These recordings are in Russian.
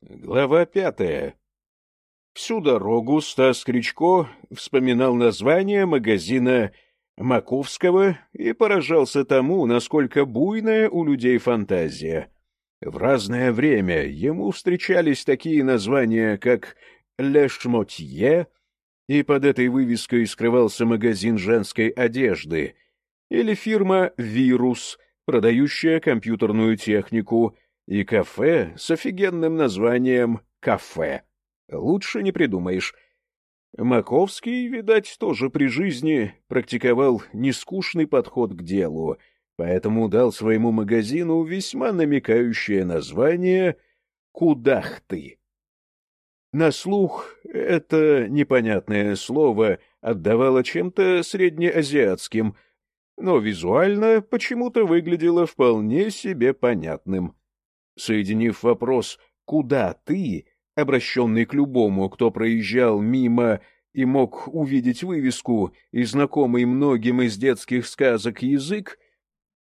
Глава пятая. Всю дорогу Стас Кричко вспоминал название магазина Маковского и поражался тому, насколько буйная у людей фантазия. В разное время ему встречались такие названия, как «Ле Шмотье», и под этой вывеской скрывался магазин женской одежды, или фирма «Вирус», продающая компьютерную технику, и кафе с офигенным названием «Кафе». Лучше не придумаешь. Маковский, видать, тоже при жизни практиковал нескучный подход к делу, поэтому дал своему магазину весьма намекающее название «Кудахты». На слух это непонятное слово отдавало чем-то среднеазиатским, но визуально почему-то выглядело вполне себе понятным. Соединив вопрос «Куда ты?», обращенный к любому, кто проезжал мимо и мог увидеть вывеску и знакомый многим из детских сказок язык,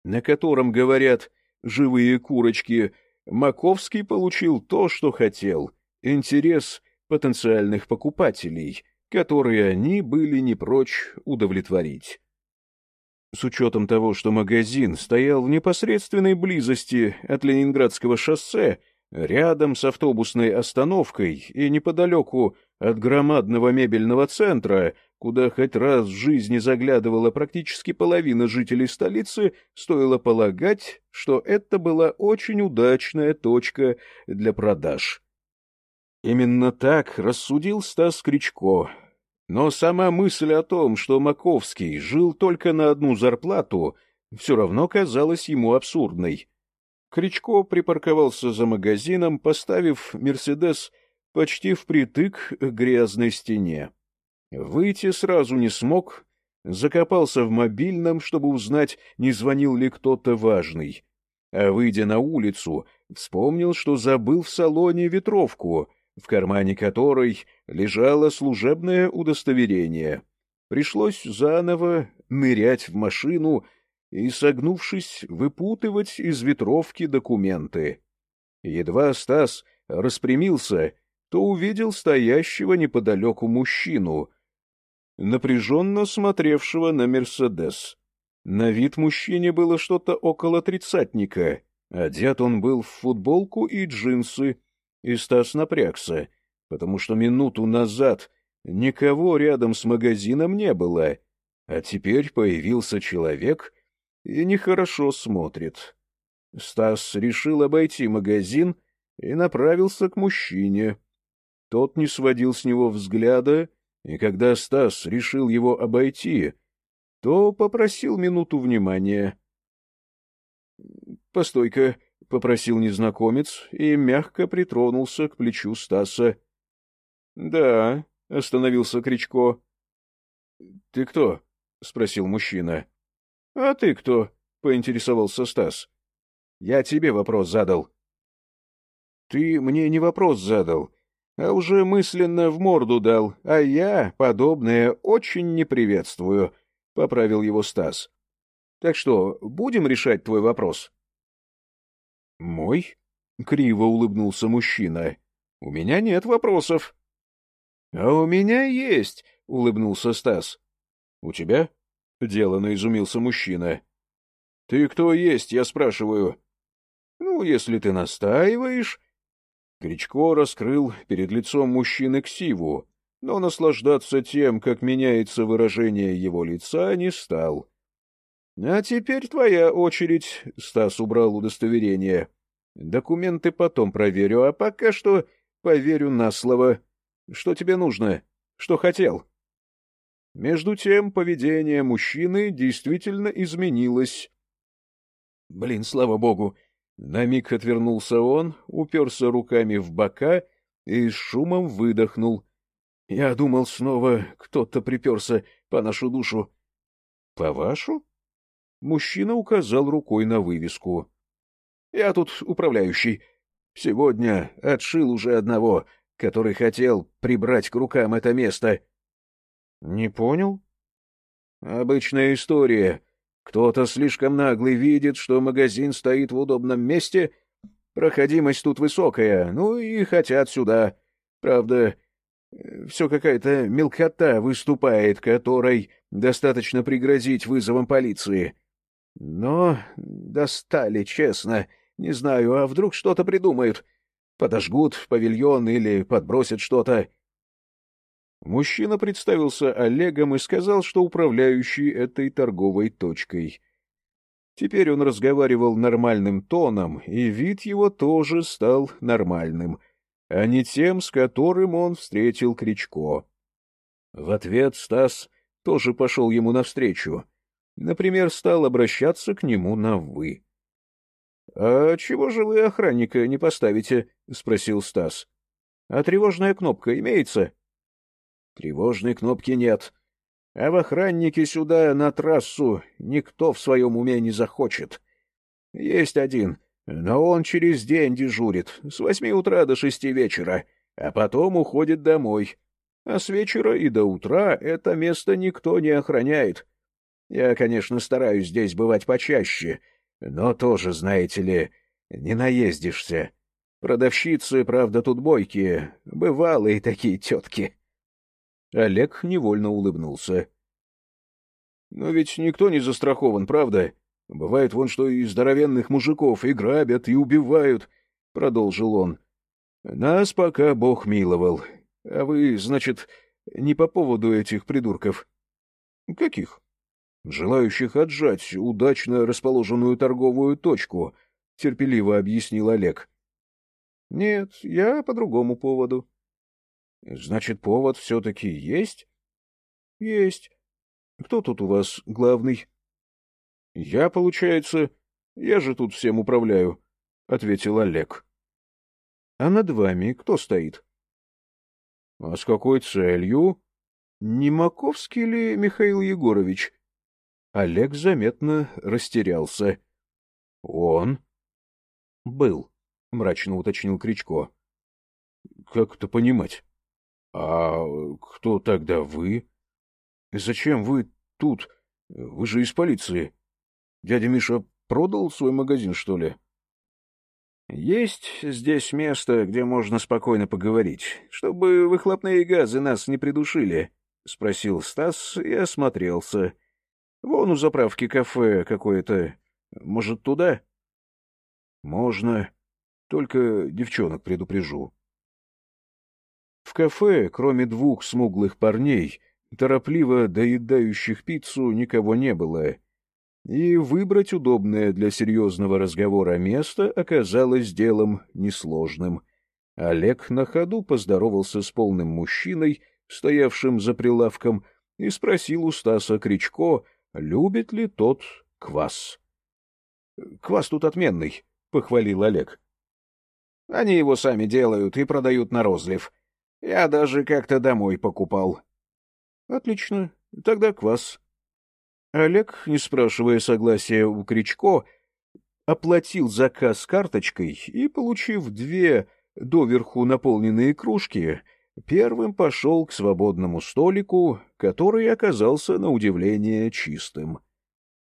на котором говорят «живые курочки», Маковский получил то, что хотел — интерес потенциальных покупателей, которые они были не прочь удовлетворить. С учетом того, что магазин стоял в непосредственной близости от Ленинградского шоссе, рядом с автобусной остановкой и неподалеку от громадного мебельного центра, куда хоть раз в жизни заглядывала практически половина жителей столицы, стоило полагать, что это была очень удачная точка для продаж. Именно так рассудил Стас Кричко, но сама мысль о том, что Маковский жил только на одну зарплату, все равно казалась ему абсурдной. Кричко припарковался за магазином, поставив «Мерседес» почти впритык к грязной стене. Выйти сразу не смог, закопался в мобильном, чтобы узнать, не звонил ли кто-то важный. А выйдя на улицу, вспомнил, что забыл в салоне ветровку — в кармане которой лежало служебное удостоверение. Пришлось заново нырять в машину и, согнувшись, выпутывать из ветровки документы. Едва Стас распрямился, то увидел стоящего неподалеку мужчину, напряженно смотревшего на «Мерседес». На вид мужчине было что-то около тридцатника. Одет он был в футболку и джинсы, и Стас напрягся, потому что минуту назад никого рядом с магазином не было, а теперь появился человек и нехорошо смотрит. Стас решил обойти магазин и направился к мужчине. Тот не сводил с него взгляда, и когда Стас решил его обойти, то попросил минуту внимания. — Постой-ка, — попросил незнакомец и мягко притронулся к плечу Стаса. — Да, — остановился Кричко. — Ты кто? — спросил мужчина. — А ты кто? — поинтересовался Стас. — Я тебе вопрос задал. — Ты мне не вопрос задал, а уже мысленно в морду дал, а я подобное очень не приветствую, — поправил его Стас. — Так что, будем решать твой вопрос? — «Мой?» — криво улыбнулся мужчина. «У меня нет вопросов». «А у меня есть», — улыбнулся Стас. «У тебя?» — делано изумился мужчина. «Ты кто есть, я спрашиваю?» «Ну, если ты настаиваешь...» Кричко раскрыл перед лицом мужчины ксиву, но наслаждаться тем, как меняется выражение его лица, не стал. — А теперь твоя очередь, — Стас убрал удостоверение. — Документы потом проверю, а пока что поверю на слово. Что тебе нужно? Что хотел? Между тем поведение мужчины действительно изменилось. Блин, слава богу! На миг отвернулся он, уперся руками в бока и с шумом выдохнул. Я думал, снова кто-то приперся по нашу душу. — По вашу? Мужчина указал рукой на вывеску. — Я тут управляющий. Сегодня отшил уже одного, который хотел прибрать к рукам это место. — Не понял? — Обычная история. Кто-то слишком наглый видит, что магазин стоит в удобном месте, Проходимость тут высокая, ну и хотят сюда. Правда, все какая-то мелкота выступает, которой достаточно пригрозить вызовом полиции. Но достали, честно. Не знаю, а вдруг что-то придумают. Подожгут в павильон или подбросят что-то. Мужчина представился Олегом и сказал, что управляющий этой торговой точкой. Теперь он разговаривал нормальным тоном, и вид его тоже стал нормальным, а не тем, с которым он встретил Кричко. В ответ Стас тоже пошел ему навстречу. Например, стал обращаться к нему на «вы». — А чего же вы охранника не поставите? — спросил Стас. — А тревожная кнопка имеется? — Тревожной кнопки нет. А в охраннике сюда, на трассу, никто в своем уме не захочет. Есть один, но он через день дежурит, с восьми утра до шести вечера, а потом уходит домой. А с вечера и до утра это место никто не охраняет. Я, конечно, стараюсь здесь бывать почаще, но тоже, знаете ли, не наездишься. Продавщицы, правда, тут бойкие, бывалые такие тетки. Олег невольно улыбнулся. — Но ведь никто не застрахован, правда? Бывает вон, что и здоровенных мужиков и грабят, и убивают, — продолжил он. — Нас пока Бог миловал. А вы, значит, не по поводу этих придурков? — Каких? Желающих отжать удачно расположенную торговую точку, — терпеливо объяснил Олег. — Нет, я по другому поводу. — Значит, повод все-таки есть? — Есть. Кто тут у вас главный? — Я, получается. Я же тут всем управляю, — ответил Олег. — А над вами кто стоит? — А с какой целью? Не Маковский ли Михаил Егорович? — Олег заметно растерялся. — Он? — Был, — мрачно уточнил Кричко. — Как это понимать? — А кто тогда вы? — Зачем вы тут? Вы же из полиции. Дядя Миша продал свой магазин, что ли? — Есть здесь место, где можно спокойно поговорить, чтобы выхлопные газы нас не придушили, — спросил Стас и осмотрелся. — Вон у заправки кафе какое-то. Может, туда? Можно. Только девчонок предупрежу. В кафе, кроме двух смуглых парней, торопливо доедающих пиццу, никого не было. И выбрать удобное для серьезного разговора место оказалось делом несложным. Олег на ходу поздоровался с полным мужчиной, стоявшим за прилавком, и спросил у Стаса Кричко, любит ли тот квас. — Квас тут отменный, — похвалил Олег. — Они его сами делают и продают на розлив. Я даже как-то домой покупал. — Отлично, тогда квас. Олег, не спрашивая согласия у Кричко, оплатил заказ карточкой и, получив две доверху наполненные кружки, первым пошел к свободному столику, который оказался на удивление чистым.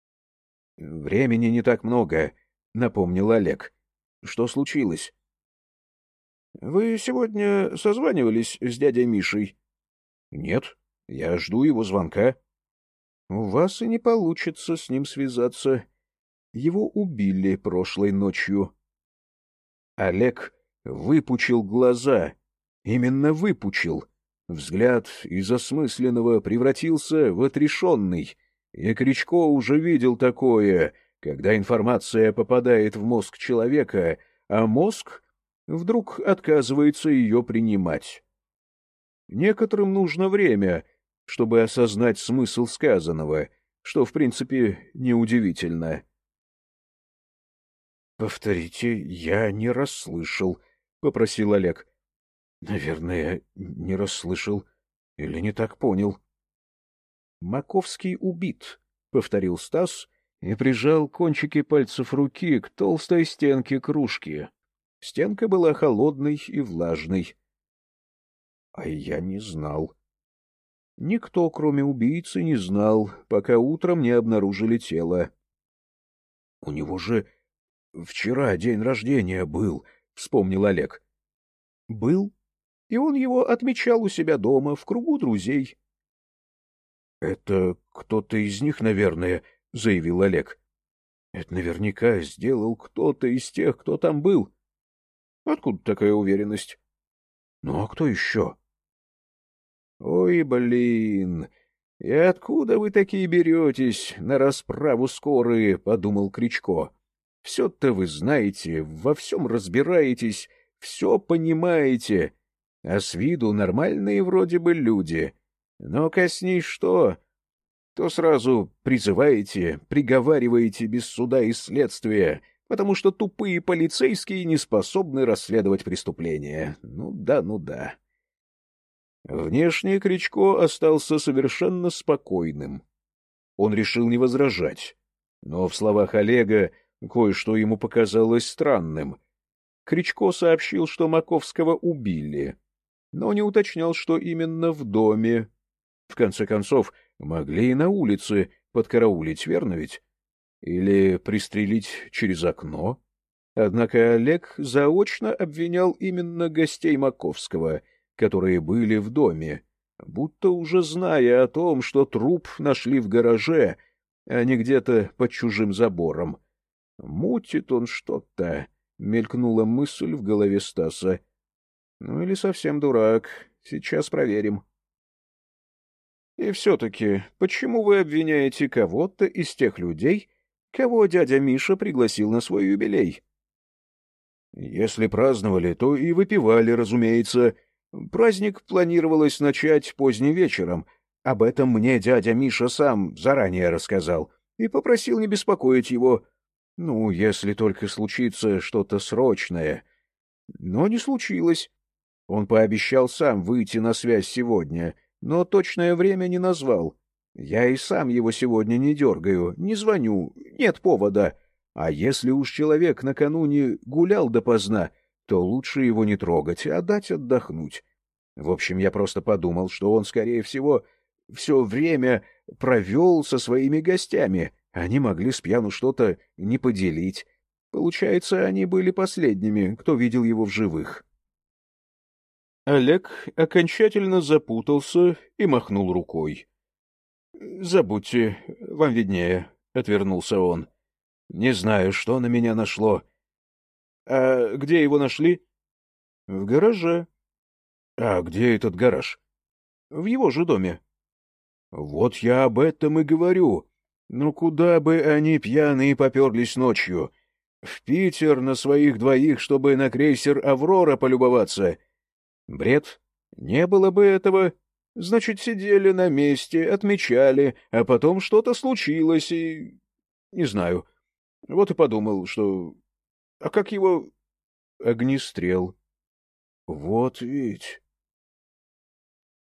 — Времени не так много, — напомнил Олег. — Что случилось? — Вы сегодня созванивались с дядей Мишей? — Нет, я жду его звонка. — У вас и не получится с ним связаться. Его убили прошлой ночью. Олег выпучил глаза — Именно выпучил. Взгляд из осмысленного превратился в отрешенный, и Кричко уже видел такое, когда информация попадает в мозг человека, а мозг вдруг отказывается ее принимать. Некоторым нужно время, чтобы осознать смысл сказанного, что, в принципе, неудивительно. — Повторите, я не расслышал, — попросил Олег. Наверное, не расслышал или не так понял. Маковский убит, — повторил Стас и прижал кончики пальцев руки к толстой стенке кружки. Стенка была холодной и влажной. А я не знал. Никто, кроме убийцы, не знал, пока утром не обнаружили тело. У него же вчера день рождения был, — вспомнил Олег. — Был, и он его отмечал у себя дома, в кругу друзей. — Это кто-то из них, наверное, — заявил Олег. — Это наверняка сделал кто-то из тех, кто там был. — Откуда такая уверенность? — Ну, а кто еще? — Ой, блин, и откуда вы такие беретесь на расправу скорые, — подумал Кричко. — Все-то вы знаете, во всем разбираетесь, все понимаете, а с виду нормальные вроде бы люди. Но коснись что, то сразу призываете, приговариваете без суда и следствия, потому что тупые полицейские не способны расследовать преступления. Ну да, ну да. Внешне Кричко остался совершенно спокойным. Он решил не возражать, но в словах Олега кое-что ему показалось странным. Кричко сообщил, что Маковского убили, но не уточнял, что именно в доме. В конце концов, могли и на улице подкараулить, верно ведь? Или пристрелить через окно? Однако Олег заочно обвинял именно гостей Маковского — которые были в доме, будто уже зная о том, что труп нашли в гараже, а не где-то под чужим забором. Мутит он что-то, — мелькнула мысль в голове Стаса. Ну или совсем дурак, сейчас проверим. И все-таки, почему вы обвиняете кого-то из тех людей, кого дядя Миша пригласил на свой юбилей? Если праздновали, то и выпивали, разумеется, Праздник планировалось начать поздним вечером. Об этом мне дядя Миша сам заранее рассказал и попросил не беспокоить его. Ну, если только случится что-то срочное. Но не случилось. Он пообещал сам выйти на связь сегодня, но точное время не назвал. Я и сам его сегодня не дергаю, не звоню, нет повода. А если уж человек накануне гулял допоздна, то лучше его не трогать, а дать отдохнуть. В общем, я просто подумал, что он, скорее всего, все время провел со своими гостями. Они могли с пьяну что-то не поделить. Получается, они были последними, кто видел его в живых. Олег окончательно запутался и махнул рукой. — Забудьте, вам виднее, — отвернулся он. — Не знаю, что на меня нашло. А где его нашли? — В гараже. — А где этот гараж? — В его же доме. — Вот я об этом и говорю. Ну куда бы они пьяные поперлись ночью? В Питер на своих двоих, чтобы на крейсер «Аврора» полюбоваться. Бред. Не было бы этого. Значит, сидели на месте, отмечали, а потом что-то случилось и... Не знаю. Вот и подумал, что а как его... Огнестрел. Вот ведь...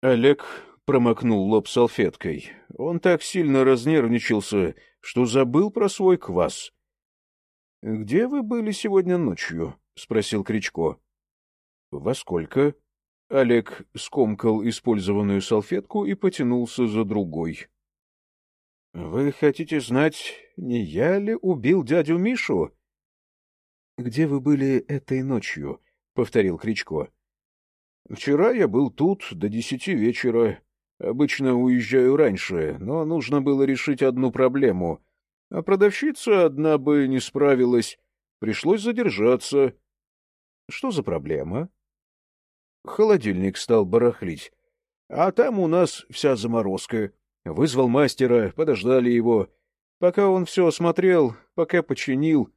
Олег промокнул лоб салфеткой. Он так сильно разнервничался, что забыл про свой квас. — Где вы были сегодня ночью? — спросил Кричко. — Во сколько? Олег скомкал использованную салфетку и потянулся за другой. — Вы хотите знать, не я ли убил дядю Мишу? — Где вы были этой ночью? — повторил Кричко. — Вчера я был тут до десяти вечера. Обычно уезжаю раньше, но нужно было решить одну проблему. А продавщица одна бы не справилась. Пришлось задержаться. — Что за проблема? Холодильник стал барахлить. А там у нас вся заморозка. Вызвал мастера, подождали его. Пока он все осмотрел, пока починил,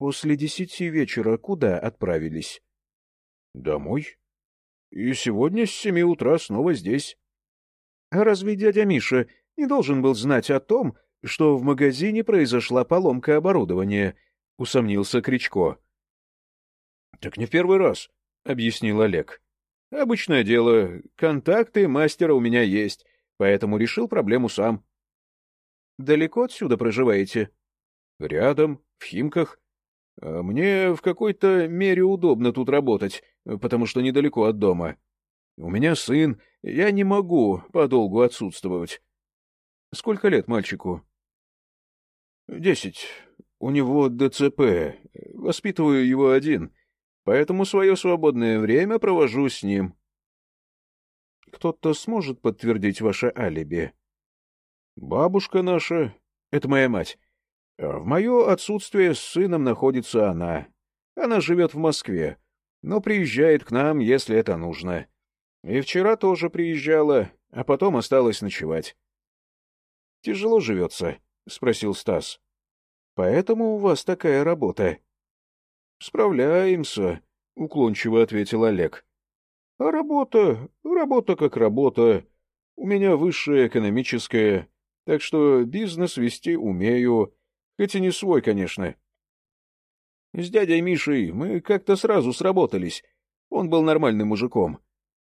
После десяти вечера куда отправились? — Домой. И сегодня с семи утра снова здесь. — А разве дядя Миша не должен был знать о том, что в магазине произошла поломка оборудования? — усомнился Кричко. — Так не в первый раз, — объяснил Олег. — Обычное дело, контакты мастера у меня есть, поэтому решил проблему сам. — Далеко отсюда проживаете? — Рядом, в Химках. А мне в какой-то мере удобно тут работать, потому что недалеко от дома. У меня сын, я не могу подолгу отсутствовать. Сколько лет мальчику? Десять. у него ДЦП. Воспитываю его один, поэтому свое свободное время провожу с ним. Кто-то сможет подтвердить ваше алиби? Бабушка наша, это моя мать. В мое отсутствие с сыном находится она. Она живет в Москве, но приезжает к нам, если это нужно. И вчера тоже приезжала, а потом осталась ночевать. — Тяжело живется? — спросил Стас. — Поэтому у вас такая работа? — Справляемся, — уклончиво ответил Олег. — А работа, работа как работа. У меня высшее экономическое, так что бизнес вести умею, хоть и не свой, конечно. С дядей Мишей мы как-то сразу сработались. Он был нормальным мужиком.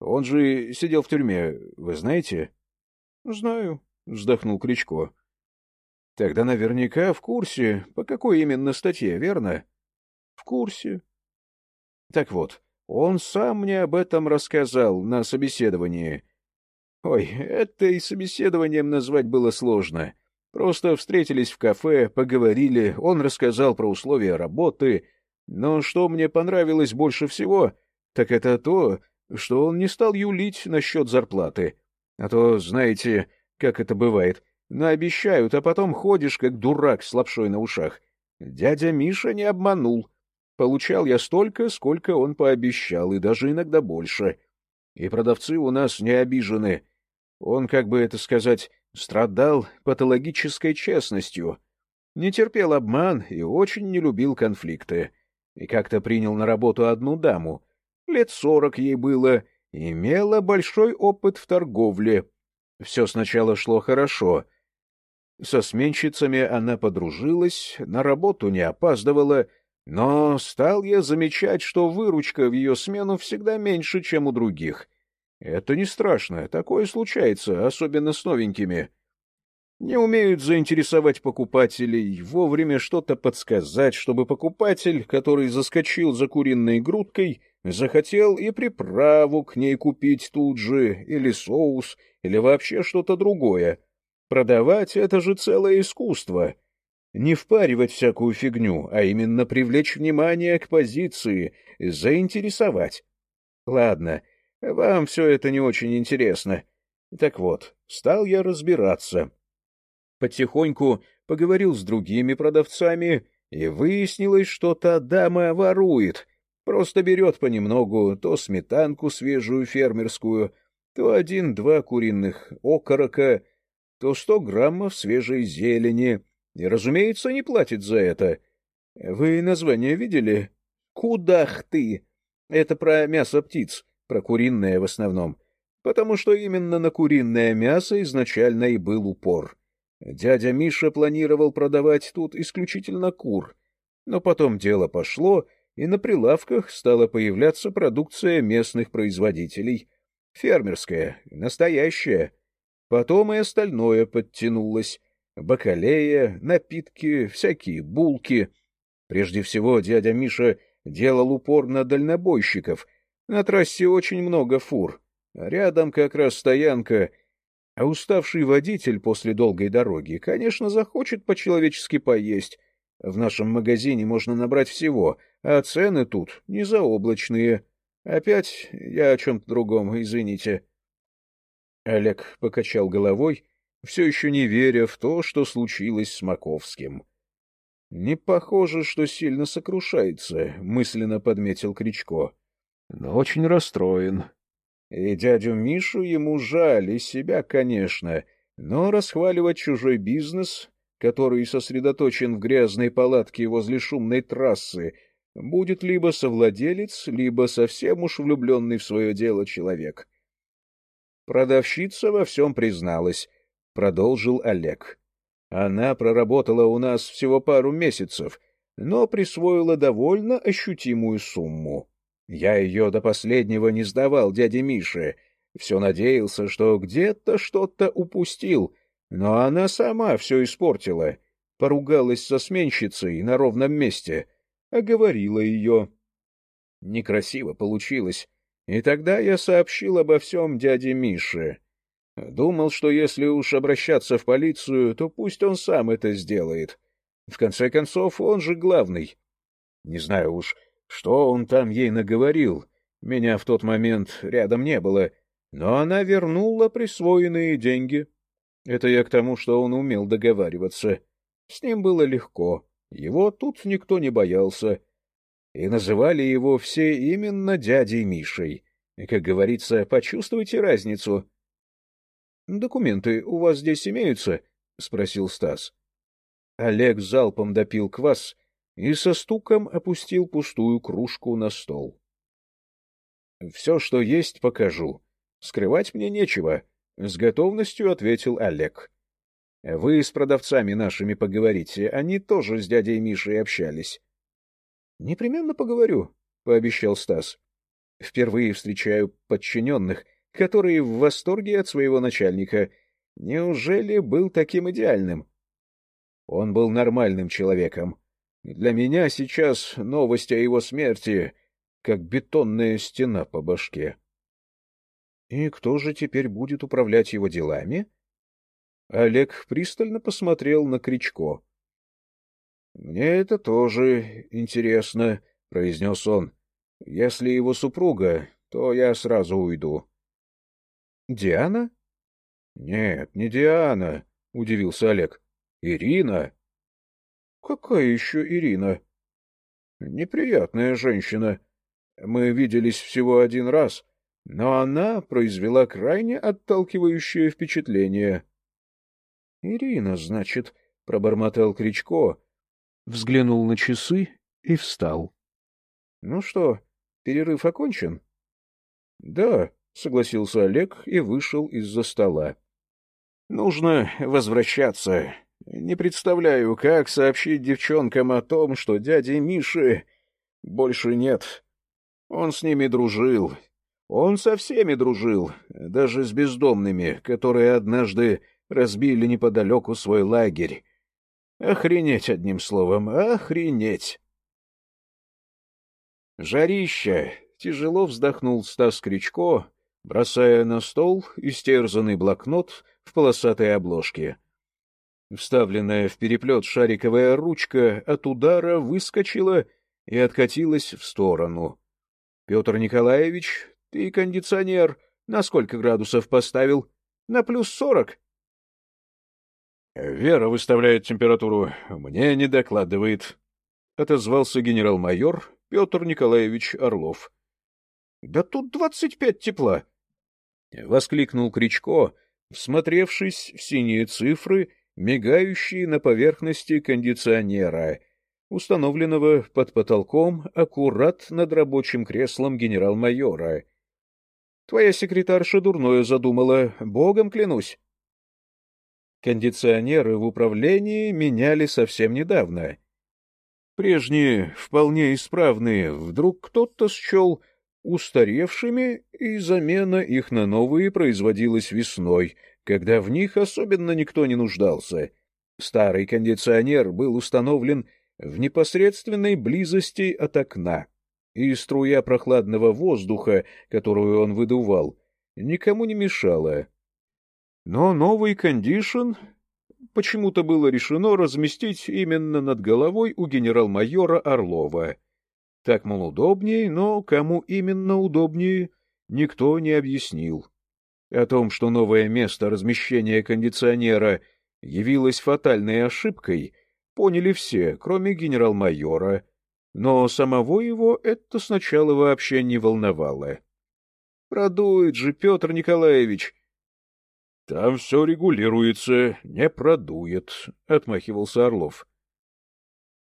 Он же сидел в тюрьме, вы знаете? — Знаю, — вздохнул Кричко. — Тогда наверняка в курсе, по какой именно статье, верно? — курсе. — Так вот, он сам мне об этом рассказал на собеседовании. Ой, это и собеседованием назвать было сложно. Просто встретились в кафе, поговорили, он рассказал про условия работы. Но что мне понравилось больше всего, так это то, что он не стал юлить насчет зарплаты. А то, знаете, как это бывает, наобещают, а потом ходишь, как дурак с лапшой на ушах. Дядя Миша не обманул. Получал я столько, сколько он пообещал, и даже иногда больше. И продавцы у нас не обижены. Он, как бы это сказать, страдал патологической честностью, не терпел обман и очень не любил конфликты. И как-то принял на работу одну даму, лет сорок ей было, имела большой опыт в торговле. Все сначала шло хорошо. Со сменщицами она подружилась, на работу не опаздывала, но стал я замечать, что выручка в ее смену всегда меньше, чем у других. Это не страшно, такое случается, особенно с новенькими. Не умеют заинтересовать покупателей, вовремя что-то подсказать, чтобы покупатель, который заскочил за куриной грудкой, захотел и приправу к ней купить тут же, или соус, или вообще что-то другое. Продавать — это же целое искусство. Не впаривать всякую фигню, а именно привлечь внимание к позиции, заинтересовать. Ладно, вам все это не очень интересно. Так вот, стал я разбираться. Потихоньку поговорил с другими продавцами, и выяснилось, что та дама ворует — Просто берет понемногу то сметанку свежую фермерскую, то один-два куриных окорока, то сто граммов свежей зелени, и, разумеется, не платит за это. Вы название видели? Кудах ты! Это про мясо птиц, про куриное в основном, потому что именно на куриное мясо изначально и был упор. Дядя Миша планировал продавать тут исключительно кур, но потом дело пошло — и на прилавках стала появляться продукция местных производителей. Фермерская, настоящая. Потом и остальное подтянулось. Бакалея, напитки, всякие булки. Прежде всего, дядя Миша делал упор на дальнобойщиков. На трассе очень много фур. Рядом как раз стоянка. А уставший водитель после долгой дороги, конечно, захочет по-человечески поесть. В нашем магазине можно набрать всего — а цены тут не заоблачные. Опять я о чем-то другом, извините. Олег покачал головой, все еще не веря в то, что случилось с Маковским. — Не похоже, что сильно сокрушается, — мысленно подметил Кричко. — Но очень расстроен. И дядю Мишу ему жаль, и себя, конечно, но расхваливать чужой бизнес, который сосредоточен в грязной палатке возле шумной трассы, будет либо совладелец, либо совсем уж влюбленный в свое дело человек. Продавщица во всем призналась, — продолжил Олег. Она проработала у нас всего пару месяцев, но присвоила довольно ощутимую сумму. Я ее до последнего не сдавал дяде Мише, все надеялся, что где-то что-то упустил, но она сама все испортила, поругалась со сменщицей на ровном месте — оговорила ее. Некрасиво получилось, и тогда я сообщил обо всем дяде Мише. Думал, что если уж обращаться в полицию, то пусть он сам это сделает. В конце концов, он же главный. Не знаю уж, что он там ей наговорил. Меня в тот момент рядом не было. Но она вернула присвоенные деньги. Это я к тому, что он умел договариваться. С ним было легко. Его тут никто не боялся. И называли его все именно дядей Мишей. Как говорится, почувствуйте разницу. — Документы у вас здесь имеются? — спросил Стас. Олег залпом допил квас и со стуком опустил пустую кружку на стол. — Все, что есть, покажу. Скрывать мне нечего, — с готовностью ответил Олег. — Вы с продавцами нашими поговорите, они тоже с дядей Мишей общались. — Непременно поговорю, — пообещал Стас. — Впервые встречаю подчиненных, которые в восторге от своего начальника. Неужели был таким идеальным? Он был нормальным человеком. Для меня сейчас новость о его смерти как бетонная стена по башке. И кто же теперь будет управлять его делами? Олег пристально посмотрел на Кричко. — Мне это тоже интересно, — произнес он. — Если его супруга, то я сразу уйду. — Диана? — Нет, не Диана, — удивился Олег. Ирина? Какая еще Ирина? Неприятная женщина. Мы виделись всего один раз, но она произвела крайне отталкивающее впечатление. Ирина, значит, пробормотал Кричко, взглянул на часы и встал. Ну что, перерыв окончен? Да, согласился Олег и вышел из-за стола. Нужно возвращаться. Не представляю, как сообщить девчонкам о том, что дяди Миши больше нет. Он с ними дружил. Он со всеми дружил, даже с бездомными, которые однажды разбили неподалеку свой лагерь. Охренеть, одним словом, охренеть. Жарища! Тяжело вздохнул Стас Кричко, бросая на стол истерзанный блокнот в полосатой обложке. Вставленная в переплет шариковая ручка от удара выскочила и откатилась в сторону. — Петр Николаевич, ты кондиционер на сколько градусов поставил? На плюс сорок? — Вера выставляет температуру, мне не докладывает, — отозвался генерал-майор Петр Николаевич Орлов. — Да тут двадцать пять тепла! — воскликнул Кричко, всмотревшись в синие цифры мигающие на поверхности кондиционера, установленного под потолком аккурат над рабочим креслом генерал-майора. Твоя секретарша дурное задумала, богом клянусь. Кондиционеры в управлении меняли совсем недавно. Прежние, вполне исправные, вдруг кто-то счел устаревшими, и замена их на новые производилась весной — когда в них особенно никто не нуждался. Старый кондиционер был установлен в непосредственной близости от окна, и струя прохладного воздуха, которую он выдувал, никому не мешала. Но новый кондишн почему-то было решено разместить именно над головой у генерал-майора Орлова. Так, мол, удобнее, но кому именно удобнее, никто не объяснил. О том, что новое место размещения кондиционера явилось фатальной ошибкой, поняли все, кроме генерал-майора, но самого его это сначала вообще не волновало. «Продует же, Петр Николаевич!» «Там все регулируется, не продует», — отмахивался Орлов.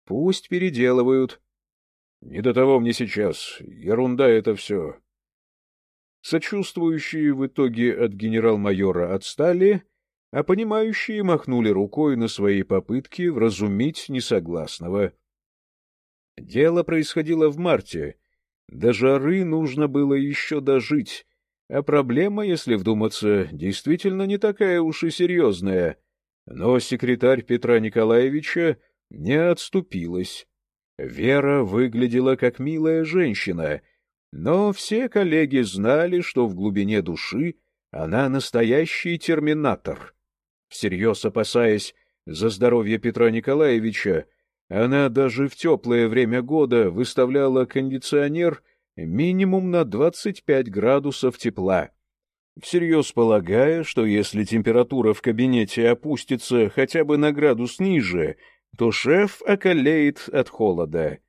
«Пусть переделывают». «Не до того мне сейчас. Ерунда это все. Сочувствующие в итоге от генерал-майора отстали, а понимающие махнули рукой на свои попытки вразумить несогласного. Дело происходило в марте. До жары нужно было еще дожить, а проблема, если вдуматься, действительно не такая уж и серьезная. Но секретарь Петра Николаевича не отступилась. Вера выглядела как милая женщина — но все коллеги знали, что в глубине души она настоящий терминатор. Всерьез опасаясь за здоровье Петра Николаевича, Она даже в теплое время года выставляла кондиционер минимум на 25 градусов тепла, всерьез полагая, что если температура в кабинете опустится хотя бы на градус ниже, то шеф околеет от холода.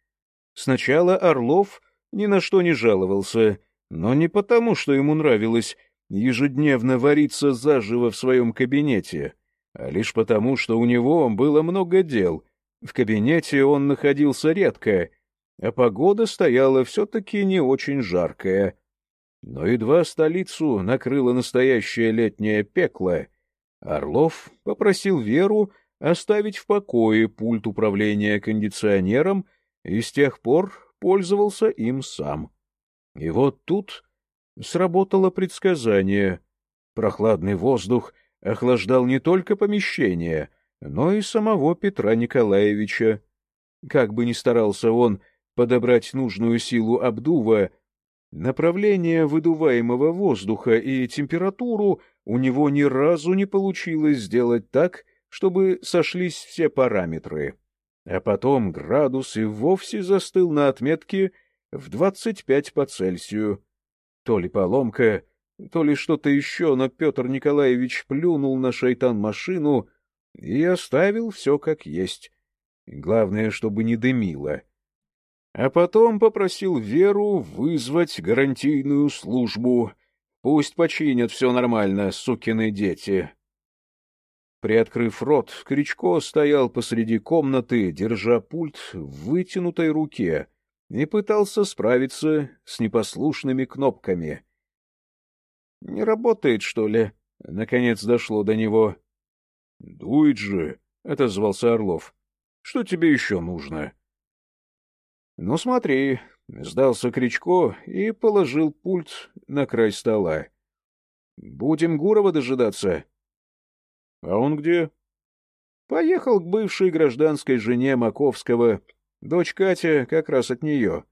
Сначала Орлов ни на что не жаловался, но не потому, что ему нравилось ежедневно вариться заживо в своем кабинете, а лишь потому, что у него было много дел. В кабинете он находился редко, а погода стояла все-таки не очень жаркая. Но едва столицу накрыло настоящее летнее пекло, Орлов попросил Веру оставить в покое пульт управления кондиционером и с тех пор пользовался им сам. И вот тут сработало предсказание. Прохладный воздух охлаждал не только помещение, но и самого Петра Николаевича. Как бы ни старался он подобрать нужную силу обдува, направление выдуваемого воздуха и температуру у него ни разу не получилось сделать так, чтобы сошлись все параметры. А потом градус и вовсе застыл на отметке в 25 по Цельсию. То ли поломка, то ли что-то еще, но Петр Николаевич плюнул на шайтан-машину и оставил все как есть. Главное, чтобы не дымило. А потом попросил Веру вызвать гарантийную службу. Пусть починят все нормально, сукины дети. Приоткрыв рот, Кричко стоял посреди комнаты, держа пульт в вытянутой руке, и пытался справиться с непослушными кнопками. — Не работает, что ли? — наконец дошло до него. — Дует же, — отозвался Орлов. — Что тебе еще нужно? — Ну, смотри, — сдался Кричко и положил пульт на край стола. — Будем Гурова дожидаться. — А он где? — Поехал к бывшей гражданской жене Маковского. Дочь Катя как раз от нее.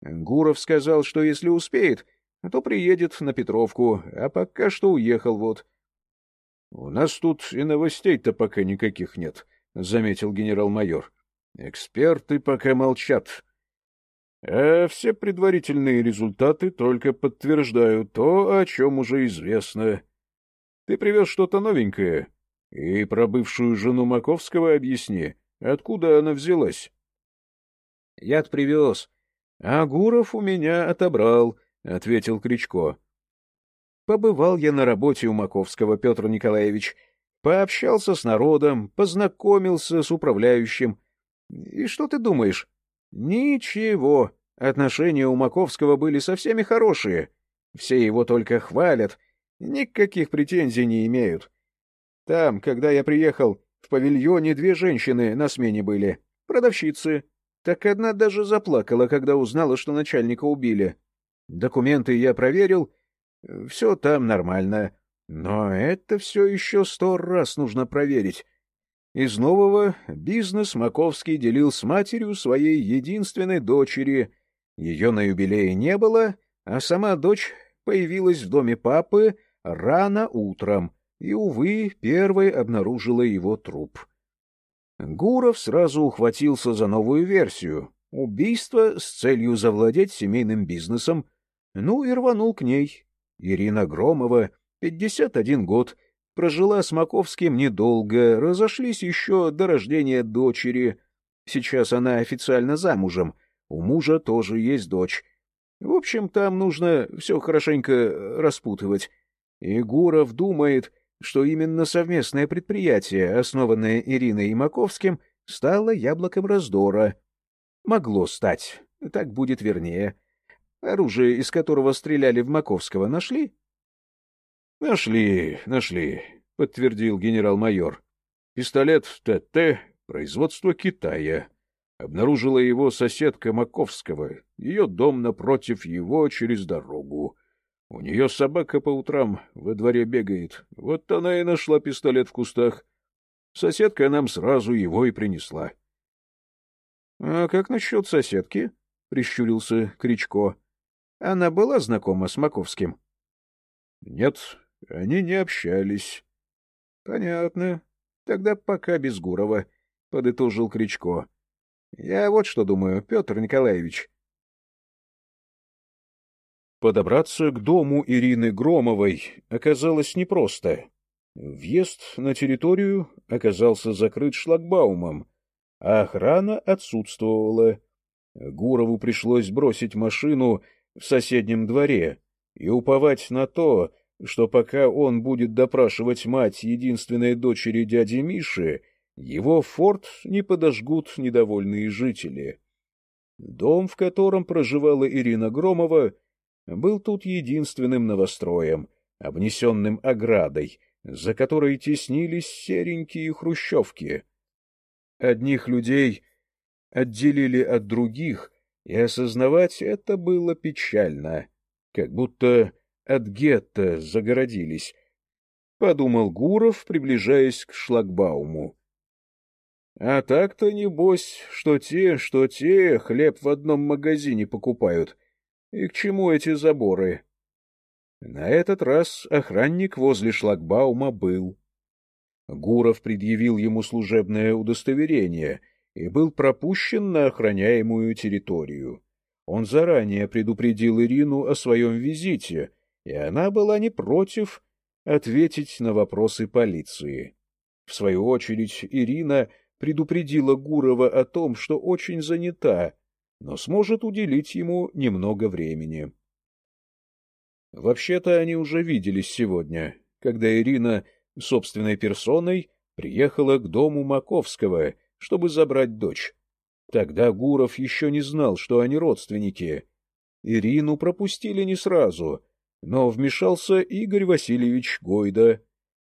Гуров сказал, что если успеет, то приедет на Петровку, а пока что уехал вот. — У нас тут и новостей-то пока никаких нет, — заметил генерал-майор. — Эксперты пока молчат. А все предварительные результаты только подтверждают то, о чем уже известно. Ты привез что-то новенькое, и про бывшую жену Маковского объясни, откуда она взялась. — Я-то привез, а Гуров у меня отобрал, — ответил Кричко. Побывал я на работе у Маковского, Петр Николаевич, пообщался с народом, познакомился с управляющим. И что ты думаешь? Ничего. Отношения у Маковского были со всеми хорошие. Все его только хвалят, никаких претензий не имеют. Там, когда я приехал, в павильоне две женщины на смене были, продавщицы. Так одна даже заплакала, когда узнала, что начальника убили. Документы я проверил, все там нормально. Но это все еще сто раз нужно проверить. Из нового бизнес Маковский делил с матерью своей единственной дочери. Ее на юбилее не было, а сама дочь появилась в доме папы рано утром и, увы, первой обнаружила его труп. Гуров сразу ухватился за новую версию — убийство с целью завладеть семейным бизнесом, ну и рванул к ней. Ирина Громова, 51 год, — Прожила с Маковским недолго, разошлись еще до рождения дочери. Сейчас она официально замужем, у мужа тоже есть дочь. В общем, там нужно все хорошенько распутывать. И Гуров думает, что именно совместное предприятие, основанное Ириной и Маковским, стало яблоком раздора. Могло стать, так будет вернее. Оружие, из которого стреляли в Маковского, нашли? — Нашли, нашли, — подтвердил генерал-майор. — Пистолет ТТ, производство Китая. Обнаружила его соседка Маковского, ее дом напротив его через дорогу. У нее собака по утрам во дворе бегает. Вот она и нашла пистолет в кустах. Соседка нам сразу его и принесла. — А как насчет соседки? — прищурился Кричко. — Она была знакома с Маковским? — Нет, они не общались. — Понятно. Тогда пока без Гурова, — подытожил Кричко. Я вот что думаю, Петр Николаевич. Подобраться к дому Ирины Громовой оказалось непросто. Въезд на территорию оказался закрыт шлагбаумом, а охрана отсутствовала. Гурову пришлось бросить машину в соседнем дворе и уповать на то, что пока он будет допрашивать мать единственной дочери дяди Миши, его форт не подожгут недовольные жители. Дом, в котором проживала Ирина Громова, был тут единственным новостроем, обнесенным оградой, за которой теснились серенькие хрущевки. Одних людей отделили от других, и осознавать это было печально, как будто от гетто загородились, — подумал Гуров, приближаясь к шлагбауму. А так-то, небось, что те, что те хлеб в одном магазине покупают. И к чему эти заборы? На этот раз охранник возле шлагбаума был. Гуров предъявил ему служебное удостоверение и был пропущен на охраняемую территорию. Он заранее предупредил Ирину о своем визите, и она была не против ответить на вопросы полиции. В свою очередь Ирина предупредила Гурова о том, что очень занята, но сможет уделить ему немного времени. Вообще-то они уже виделись сегодня, когда Ирина собственной персоной приехала к дому Маковского, чтобы забрать дочь. Тогда Гуров еще не знал, что они родственники. Ирину пропустили не сразу, но вмешался Игорь Васильевич Гойда.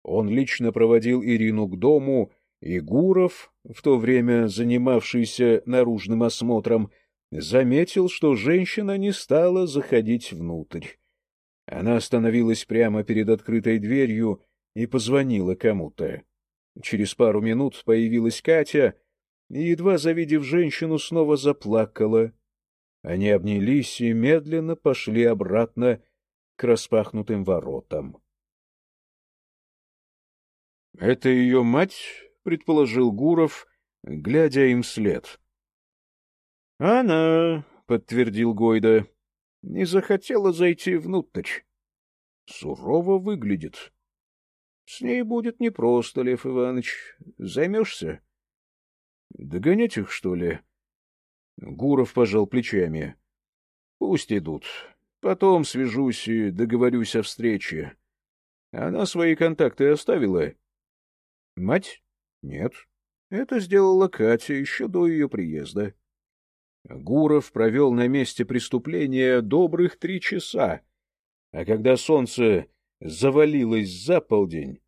Он лично проводил Ирину к дому, и Гуров, в то время занимавшийся наружным осмотром, заметил, что женщина не стала заходить внутрь. Она остановилась прямо перед открытой дверью и позвонила кому-то. Через пару минут появилась Катя и, едва завидев женщину, снова заплакала. Они обнялись и медленно пошли обратно к распахнутым воротам. — Это ее мать? — предположил Гуров, глядя им вслед. — Она, — подтвердил Гойда, — не захотела зайти внутрь. Сурово выглядит. С ней будет непросто, Лев Иванович. Займешься? Догонять их, что ли? Гуров пожал плечами. Пусть идут. Потом свяжусь и договорюсь о встрече. Она свои контакты оставила? Мать? Нет. Это сделала Катя еще до ее приезда. Гуров провел на месте преступления добрых три часа, а когда солнце завалилось за полдень,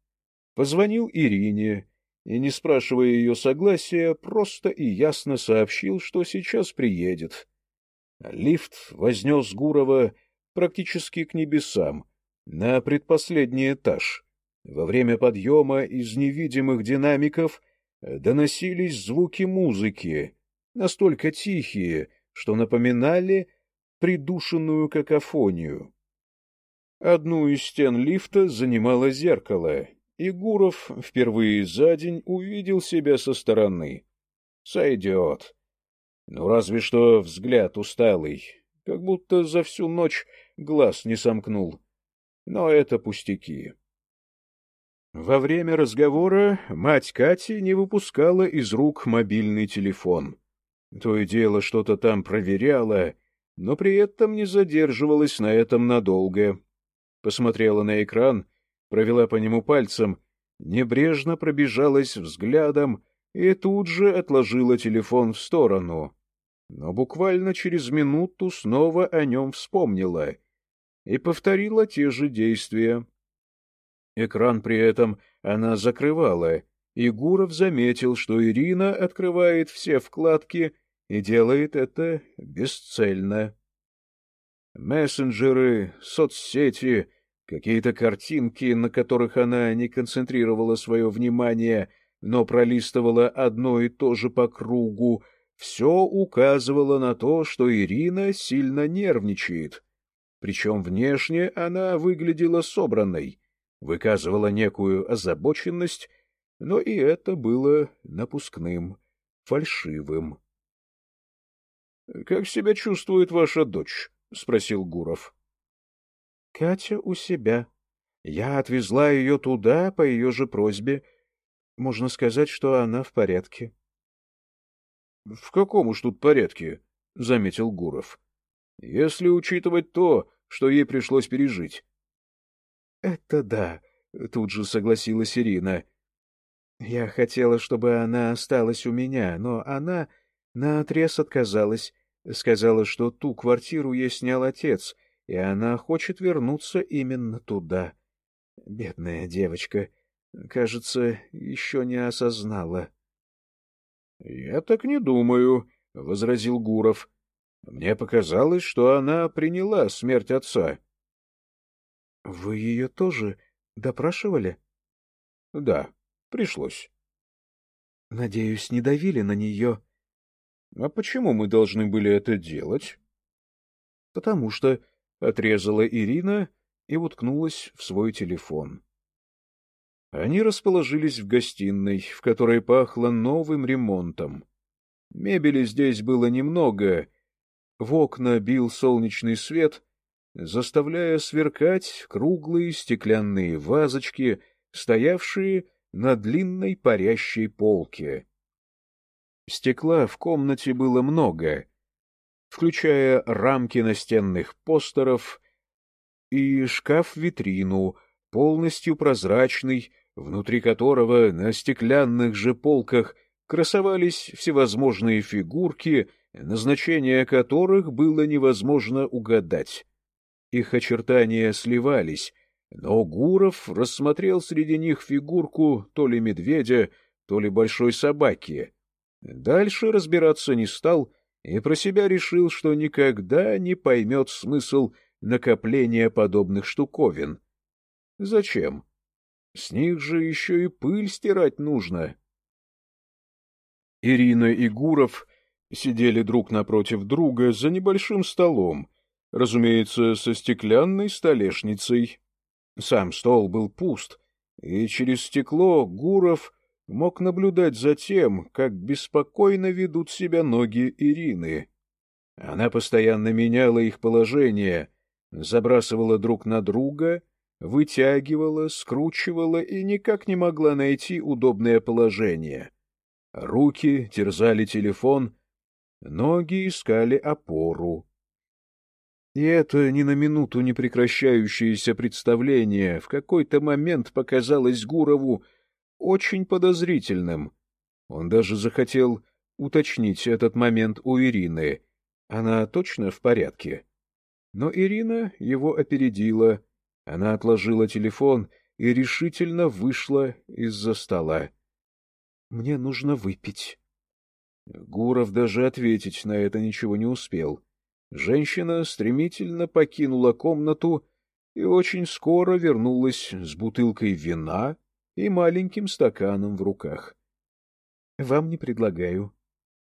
позвонил Ирине и, не спрашивая ее согласия, просто и ясно сообщил, что сейчас приедет. Лифт вознес Гурова практически к небесам, на предпоследний этаж. Во время подъема из невидимых динамиков доносились звуки музыки, настолько тихие, что напоминали придушенную какофонию. Одну из стен лифта занимало зеркало, и Гуров впервые за день увидел себя со стороны. Сойдет. Ну, разве что взгляд усталый, как будто за всю ночь глаз не сомкнул. Но это пустяки. Во время разговора мать Кати не выпускала из рук мобильный телефон. То и дело что-то там проверяла, но при этом не задерживалась на этом надолго посмотрела на экран, провела по нему пальцем, небрежно пробежалась взглядом и тут же отложила телефон в сторону. Но буквально через минуту снова о нем вспомнила и повторила те же действия. Экран при этом она закрывала, и Гуров заметил, что Ирина открывает все вкладки и делает это бесцельно. Мессенджеры, соцсети, Какие-то картинки, на которых она не концентрировала свое внимание, но пролистывала одно и то же по кругу, все указывало на то, что Ирина сильно нервничает. Причем внешне она выглядела собранной, выказывала некую озабоченность, но и это было напускным, фальшивым. — Как себя чувствует ваша дочь? — спросил Гуров. — Катя у себя. Я отвезла ее туда по ее же просьбе. Можно сказать, что она в порядке. — В каком уж тут порядке? — заметил Гуров. — Если учитывать то, что ей пришлось пережить. — Это да, — тут же согласилась Ирина. — Я хотела, чтобы она осталась у меня, но она наотрез отказалась, сказала, что ту квартиру ей снял отец, и она хочет вернуться именно туда. Бедная девочка, кажется, еще не осознала. — Я так не думаю, — возразил Гуров. — Мне показалось, что она приняла смерть отца. — Вы ее тоже допрашивали? — Да, пришлось. — Надеюсь, не давили на нее. — А почему мы должны были это делать? — Потому что, — отрезала Ирина и уткнулась в свой телефон. Они расположились в гостиной, в которой пахло новым ремонтом. Мебели здесь было немного. В окна бил солнечный свет, заставляя сверкать круглые стеклянные вазочки, стоявшие на длинной парящей полке. Стекла в комнате было много, включая рамки настенных постеров и шкаф-витрину, полностью прозрачный, внутри которого на стеклянных же полках красовались всевозможные фигурки, назначение которых было невозможно угадать. Их очертания сливались, но Гуров рассмотрел среди них фигурку то ли медведя, то ли большой собаки. Дальше разбираться не стал и про себя решил, что никогда не поймет смысл накопления подобных штуковин. Зачем? С них же еще и пыль стирать нужно. Ирина и Гуров сидели друг напротив друга за небольшим столом, разумеется, со стеклянной столешницей. Сам стол был пуст, и через стекло Гуров мог наблюдать за тем, как беспокойно ведут себя ноги Ирины. Она постоянно меняла их положение, забрасывала друг на друга — вытягивала, скручивала и никак не могла найти удобное положение. Руки терзали телефон, ноги искали опору. И это ни на минуту не прекращающееся представление в какой-то момент показалось Гурову очень подозрительным. Он даже захотел уточнить этот момент у Ирины. Она точно в порядке? Но Ирина его опередила — она отложила телефон и решительно вышла из-за стола. — Мне нужно выпить. Гуров даже ответить на это ничего не успел. Женщина стремительно покинула комнату и очень скоро вернулась с бутылкой вина и маленьким стаканом в руках. — Вам не предлагаю.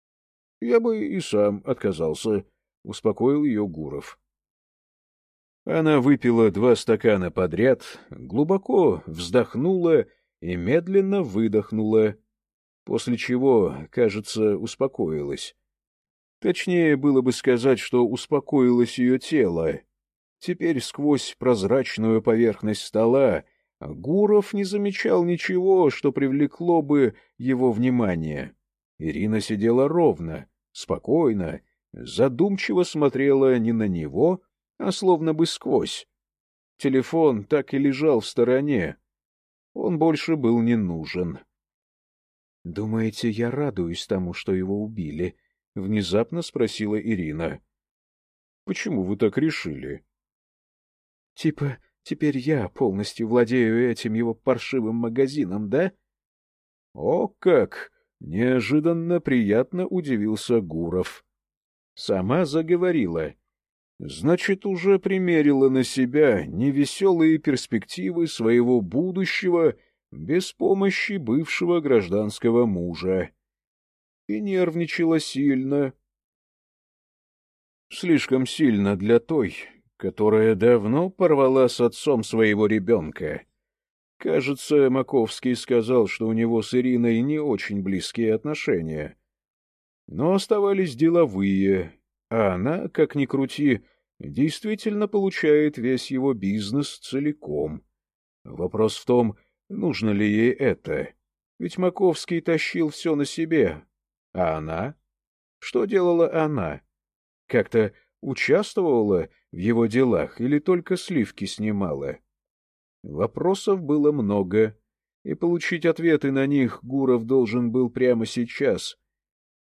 — Я бы и сам отказался, — успокоил ее Гуров. Она выпила два стакана подряд, глубоко вздохнула и медленно выдохнула, после чего, кажется, успокоилась. Точнее было бы сказать, что успокоилось ее тело. Теперь сквозь прозрачную поверхность стола Гуров не замечал ничего, что привлекло бы его внимание. Ирина сидела ровно, спокойно, задумчиво смотрела не на него, а словно бы сквозь. Телефон так и лежал в стороне. Он больше был не нужен. — Думаете, я радуюсь тому, что его убили? — внезапно спросила Ирина. — Почему вы так решили? — Типа, теперь я полностью владею этим его паршивым магазином, да? — О как! — неожиданно приятно удивился Гуров. Сама заговорила. Значит, уже примерила на себя невеселые перспективы своего будущего без помощи бывшего гражданского мужа. И нервничала сильно. Слишком сильно для той, которая давно порвала с отцом своего ребенка. Кажется, Маковский сказал, что у него с Ириной не очень близкие отношения. Но оставались деловые, А она, как ни крути, действительно получает весь его бизнес целиком. Вопрос в том, нужно ли ей это. Ведь Маковский тащил все на себе. А она? Что делала она? Как-то участвовала в его делах или только сливки снимала? Вопросов было много, и получить ответы на них Гуров должен был прямо сейчас.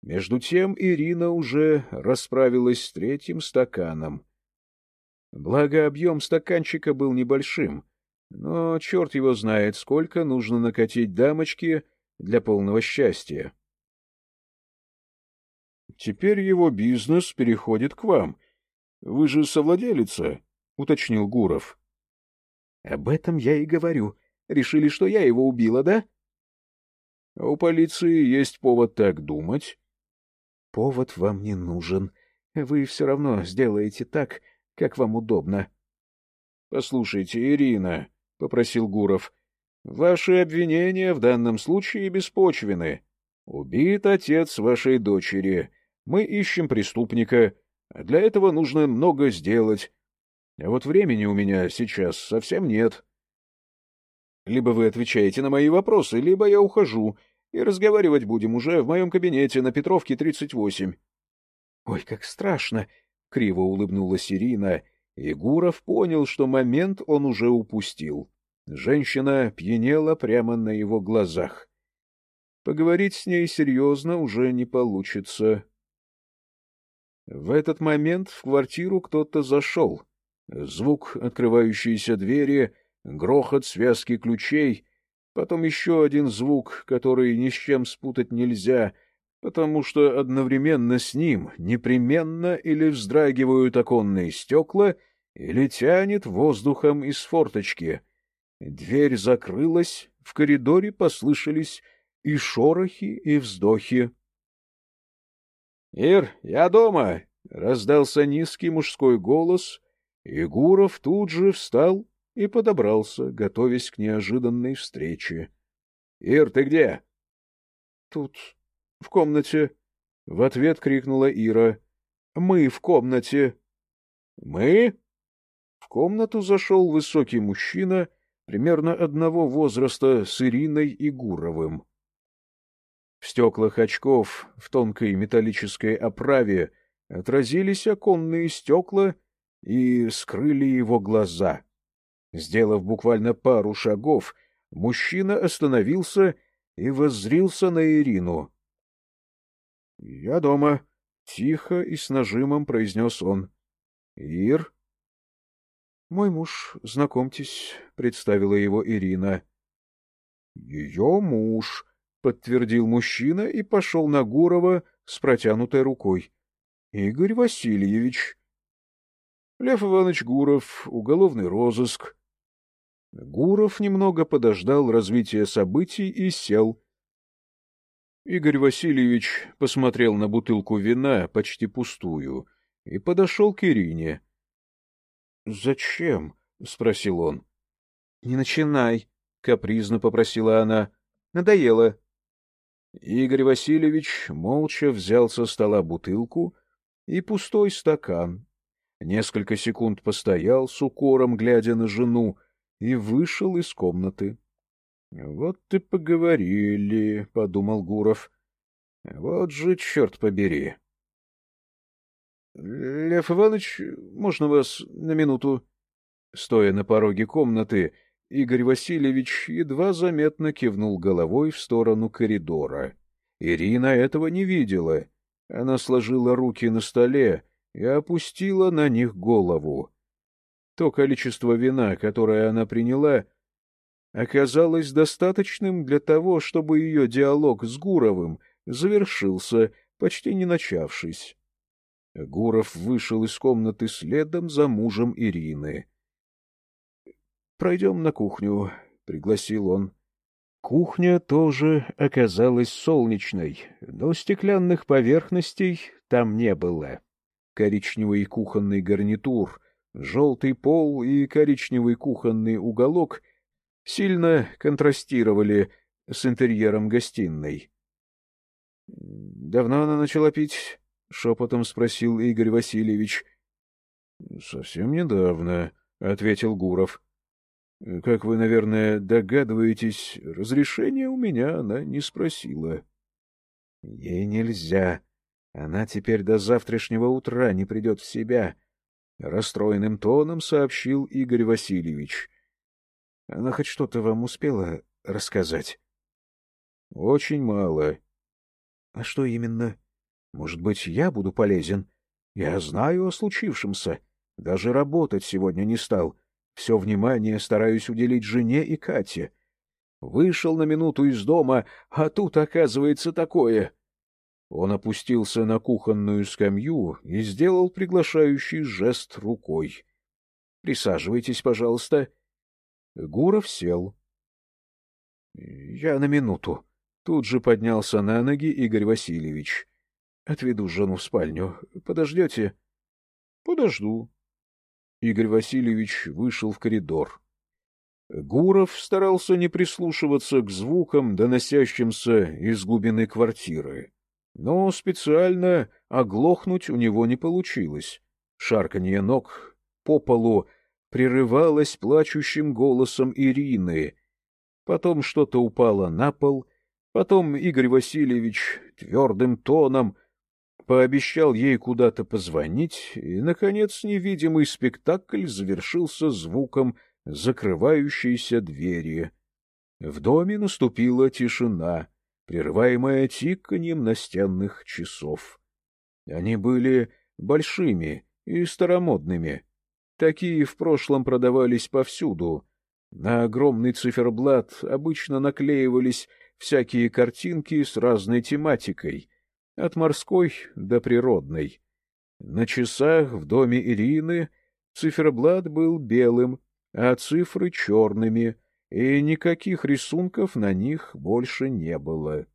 Между тем Ирина уже расправилась с третьим стаканом. Благо, объем стаканчика был небольшим, но черт его знает, сколько нужно накатить дамочке для полного счастья. Теперь его бизнес переходит к вам. Вы же совладелица, — уточнил Гуров. — Об этом я и говорю. Решили, что я его убила, да? — У полиции есть повод так думать. — Повод вам не нужен. Вы все равно сделаете так, как вам удобно. — Послушайте, Ирина, — попросил Гуров, — ваши обвинения в данном случае беспочвены. Убит отец вашей дочери. Мы ищем преступника. Для этого нужно много сделать. А вот времени у меня сейчас совсем нет. Либо вы отвечаете на мои вопросы, либо я ухожу, и разговаривать будем уже в моем кабинете на Петровке, 38. — Ой, как страшно! — криво улыбнулась Ирина, и Гуров понял, что момент он уже упустил. Женщина пьянела прямо на его глазах. Поговорить с ней серьезно уже не получится. В этот момент в квартиру кто-то зашел. Звук открывающейся двери, грохот связки ключей, потом еще один звук, который ни с чем спутать нельзя, потому что одновременно с ним непременно или вздрагивают оконные стекла, или тянет воздухом из форточки. Дверь закрылась, в коридоре послышались и шорохи, и вздохи. «Ир, я дома!» — раздался низкий мужской голос, и Гуров тут же встал и подобрался, готовясь к неожиданной встрече. — Ир, ты где? — Тут, в комнате. В ответ крикнула Ира. — Мы в комнате. — Мы? В комнату зашел высокий мужчина, примерно одного возраста с Ириной и Гуровым. В стеклах очков в тонкой металлической оправе отразились оконные стекла и скрыли его глаза. Сделав буквально пару шагов, мужчина остановился и воззрился на Ирину. — Я дома, — тихо и с нажимом произнес он. — Ир? — Мой муж, знакомьтесь, — представила его Ирина. — Ее муж, подтвердил мужчина и пошел на Гурова с протянутой рукой. — Игорь Васильевич. — Лев Иванович Гуров, уголовный розыск. Гуров немного подождал развития событий и сел. Игорь Васильевич посмотрел на бутылку вина, почти пустую, и подошел к Ирине. — Зачем? — спросил он. — Не начинай, — капризно попросила она. — Надоело. Игорь Васильевич молча взял со стола бутылку и пустой стакан. Несколько секунд постоял с укором, глядя на жену, и вышел из комнаты. — Вот ты поговорили, — подумал Гуров. — Вот же черт побери. — Лев Иванович, можно вас на минуту? Стоя на пороге комнаты, Игорь Васильевич едва заметно кивнул головой в сторону коридора. Ирина этого не видела. Она сложила руки на столе и опустила на них голову. То количество вина, которое она приняла, оказалось достаточным для того, чтобы ее диалог с Гуровым завершился, почти не начавшись. Гуров вышел из комнаты следом за мужем Ирины. — Пройдем на кухню, — пригласил он. Кухня тоже оказалась солнечной, но стеклянных поверхностей там не было. Коричневый кухонный гарнитур, желтый пол и коричневый кухонный уголок сильно контрастировали с интерьером гостиной. — Давно она начала пить? — шепотом спросил Игорь Васильевич. — Совсем недавно, — ответил Гуров. — Как вы, наверное, догадываетесь, разрешения у меня она не спросила. — Ей нельзя. Она теперь до завтрашнего утра не придет в себя, — расстроенным тоном сообщил Игорь Васильевич. — Она хоть что-то вам успела рассказать? — Очень мало. — А что именно? Может быть, я буду полезен? Я знаю о случившемся. Даже работать сегодня не стал. Все внимание стараюсь уделить жене и Кате. Вышел на минуту из дома, а тут оказывается такое. Он опустился на кухонную скамью и сделал приглашающий жест рукой. — Присаживайтесь, пожалуйста. Гуров сел. — Я на минуту. Тут же поднялся на ноги Игорь Васильевич. — Отведу жену в спальню. Подождете? — Подожду. Игорь Васильевич вышел в коридор. Гуров старался не прислушиваться к звукам, доносящимся из глубины квартиры. Но специально оглохнуть у него не получилось. Шарканье ног по полу прерывалось плачущим голосом Ирины. Потом что-то упало на пол, потом Игорь Васильевич твердым тоном пообещал ей куда-то позвонить, и, наконец, невидимый спектакль завершился звуком закрывающейся двери. В доме наступила тишина, прерываемая тиканьем настенных часов. Они были большими и старомодными. Такие в прошлом продавались повсюду. На огромный циферблат обычно наклеивались всякие картинки с разной тематикой — от морской до природной. На часах в доме Ирины циферблат был белым, а цифры черными, и никаких рисунков на них больше не было.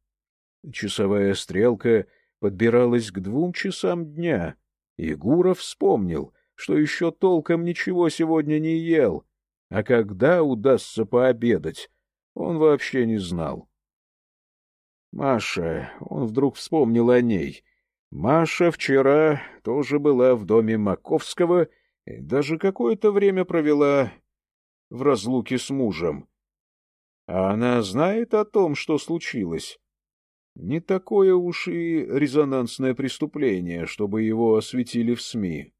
Часовая стрелка подбиралась к двум часам дня, и Гуров вспомнил, что еще толком ничего сегодня не ел, а когда удастся пообедать, он вообще не знал. Маша, он вдруг вспомнил о ней. Маша вчера тоже была в доме Маковского и даже какое-то время провела в разлуке с мужем. А она знает о том, что случилось. Не такое уж и резонансное преступление, чтобы его осветили в СМИ.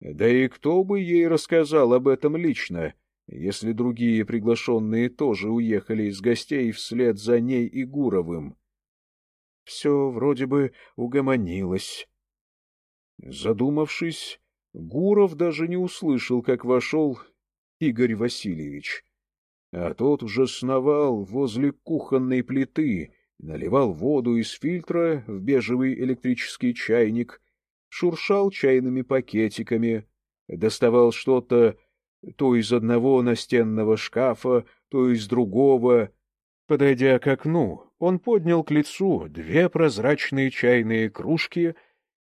Да и кто бы ей рассказал об этом лично, если другие приглашенные тоже уехали из гостей вслед за ней и Гуровым. Все вроде бы угомонилось. Задумавшись, Гуров даже не услышал, как вошел Игорь Васильевич. А тот уже сновал возле кухонной плиты, наливал воду из фильтра в бежевый электрический чайник, шуршал чайными пакетиками, доставал что-то то из одного настенного шкафа, то из другого. Подойдя к окну, он поднял к лицу две прозрачные чайные кружки